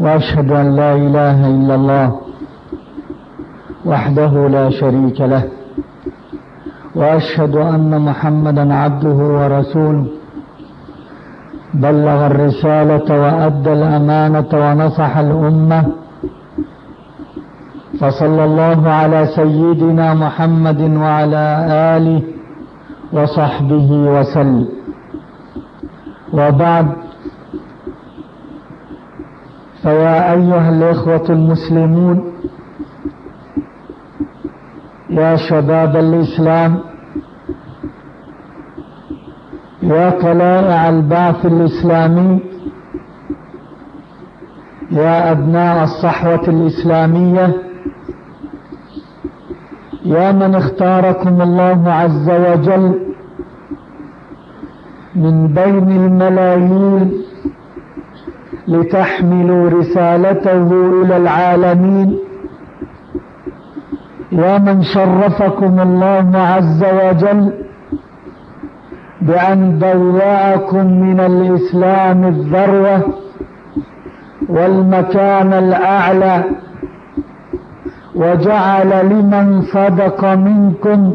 وأشهد أن لا إله إلا الله وحده لا شريك له وأشهد أن محمدا عبده ورسوله. بلغ الرسالة وأدى الأمانة ونصح الأمة. فصلى الله على سيدنا محمد وعلى آله وصحبه وسلم. وبعد فيا أيها الإخوة المسلمون يا شباب الإسلام يا طلائع البعث الإسلامي يا أبناء الصحوة الإسلامية يا من اختاركم الله عز وجل من بين الملايين لتحملوا رسالته إلى العالمين. يا من شرفكم الله عز وجل بأن بوأكم من الإسلام الذروة والمكان الأعلى وجعل لمن صدق منكم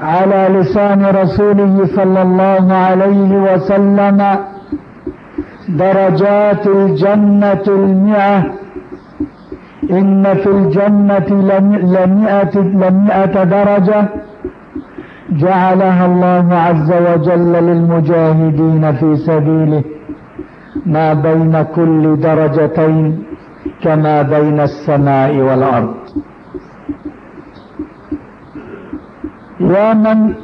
على لسان رسوله صلى الله عليه وسلم درجات الجنة المئة. إن في الجنة لمئة, لمئة درجة. جعلها الله عز وجل للمجاهدين في سبيله. ما بين كل درجتين كما بين السماء والأرض. يا من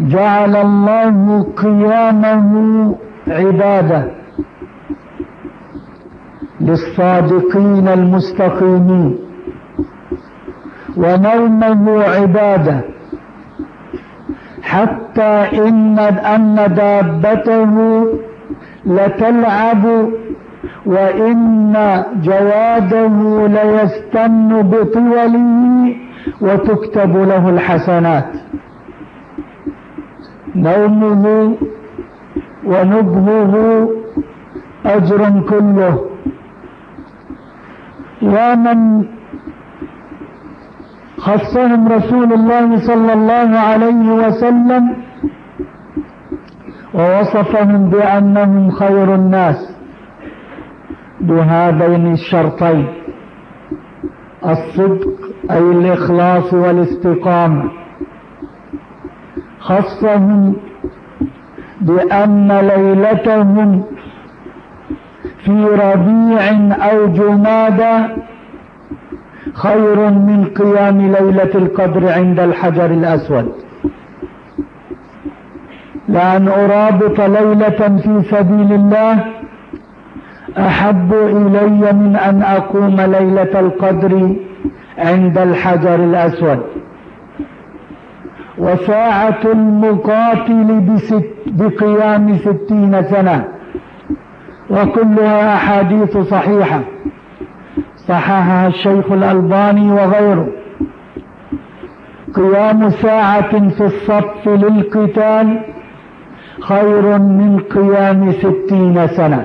جعل الله قيامه عبادة. للصادقين المستقيمين. ونومه عبادة. حتى إن أن دابته لتلعب وإن جواده ليستن بطوله وتكتب له الحسنات. نومه ونبهه أجر كله. يا من خصهم رسول الله صلى الله عليه وسلم ووصفهم بأنهم خير الناس بهذين الشرطين الصدق أي الإخلاص والاستقامة. خصهم بأن ليلتهم في ربيع أو جمادى خير من قيام ليلة القدر عند الحجر الأسود. لأن أرابط ليلة في سبيل الله أحب إلي من أن أقوم ليلة القدر عند الحجر الأسود. وساعة المقاتل بست بقيام ستين سنة. وكلها أحاديث صحيحة. صححها الشيخ الألباني وغيره. قيام ساعة في الصف للقتال خير من قيام ستين سنة.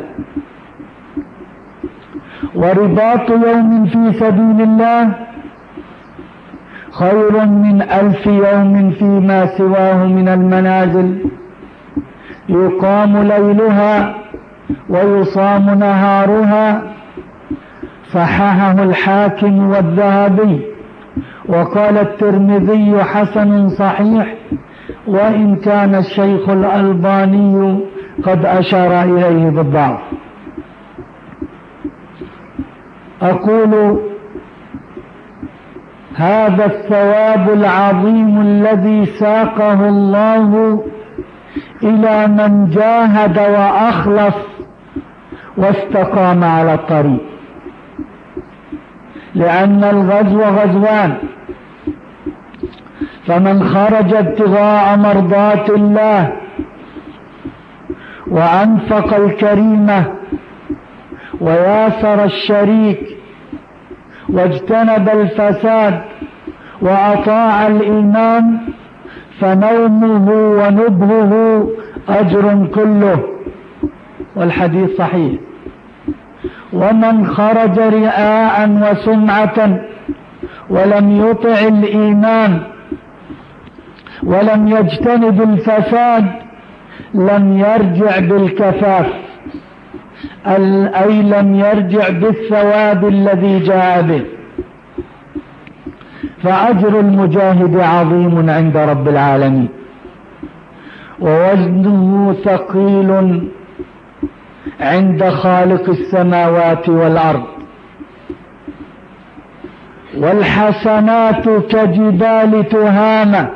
ورباط يوم في سبيل الله خير من ألف يوم فيما سواه من المنازل. يقام ليلها ويصام نهارها. صححه الحاكم والذهبي. وقال الترمذي حسن صحيح وإن كان الشيخ الألباني قد أشار إليه بالضعف. أقول هذا الثواب العظيم الذي ساقه الله إلى من جاهد وأخلص واستقام على الطريق. لأن الغزو غزوان. فمن خرج ابتغاء مرضات الله وأنفق الكريمة وياسر الشريك واجتنب الفساد وأطاع الإيمان فنومه ونبهه أجر كله. والحديث صحيح. ومن خرج رئاء وسمعة ولم يطع الإيمان ولم يجتنب الفساد لم يرجع بالكفاف. أي لم يرجع بالثواب الذي جاء به. فأجر المجاهد عظيم عند رب العالمين. ووزنه ثقيل عند خالق السماوات والأرض. والحسنات كجبال تهامة.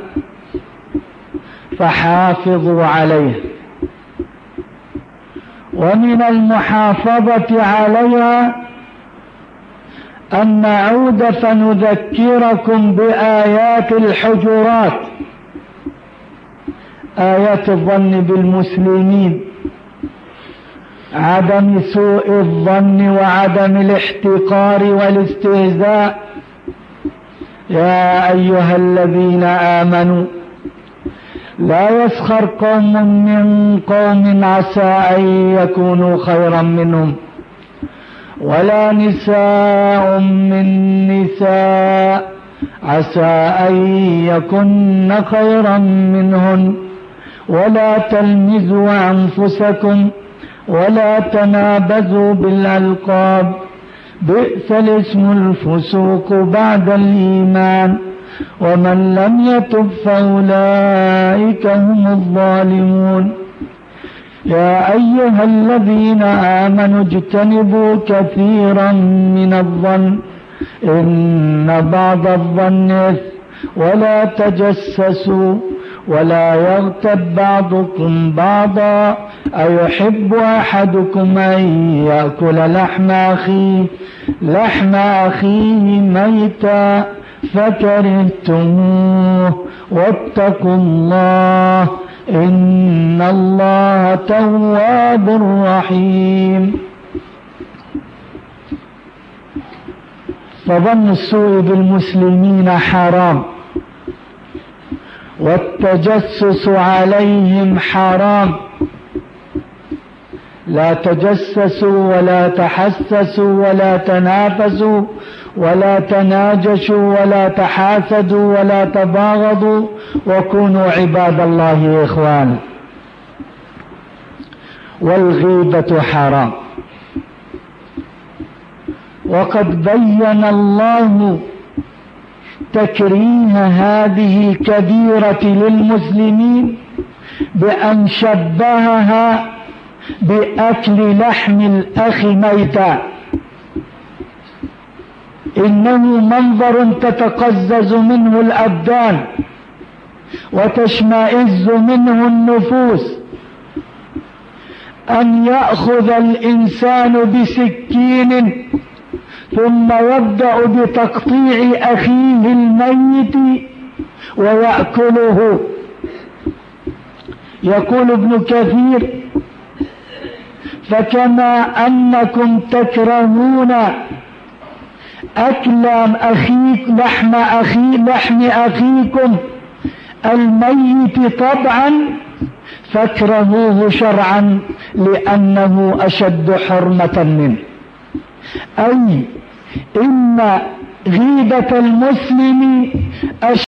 فحافظوا عليه. ومن المحافظة عليها أن نعود فنذكركم بآيات الحجرات. آيات الظن بالمسلمين عدم سوء الظن وعدم الاحتقار والاستهزاء. يا أيها الذين آمنوا لا يسخر قوم من قوم عسى أن يكونوا خيرا منهم ولا نساء من نساء عسى أن يكن خيرا منهن. ولا تلمزوا أنفسكم ولا تنابزوا بالألقاب بئس الاسم الفسوق بعد الإيمان. ومن لم يتب فأولئك هم الظالمون. يا أيها الذين آمنوا اجتنبوا كثيرا من الظن إن بعض الظن ولا تجسسوا ولا يغتب بعضكم بعضا أيحب أحدكم أن يأكل لحم أخيه لحم أخيه ميتا. فكرهتموه. واتقوا الله إن الله تواب رحيم. فظن السوء بالمسلمين حرام. والتجسس عليهم حرام. لا تجسسوا ولا تحسسوا ولا تنافسوا. ولا تناجشوا ولا تحاسدوا ولا تباغضوا وكونوا عباد الله إخوانا والغيبة حرام. وقد بين الله تكريم هذه الكبيرة للمسلمين بأن شبهها بأكل لحم الأخ ميتا. إنه منظر تتقزز منه الأبدان وتشمئز منه النفوس. أن يأخذ الإنسان بسكين ثم يبدأ بتقطيع أخيه الميت ويأكله. يقول ابن كثير فكما أنكم تكرهون أكل أخيك لحم أخي لحم أخيكم. الميت طبعا فاكرهوه شرعا لأنه أشد حرمة منه. أي إن غيبة المسلم أشد